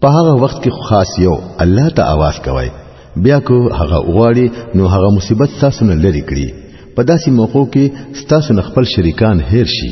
په هغه وخت کې خاص یو الله ته आवाज کوي بیا کو هغه غواړي نو هغه مصیبت تاسو نه لري کړي په داسې موقعو کې تاسو خپل شریکان هیر شي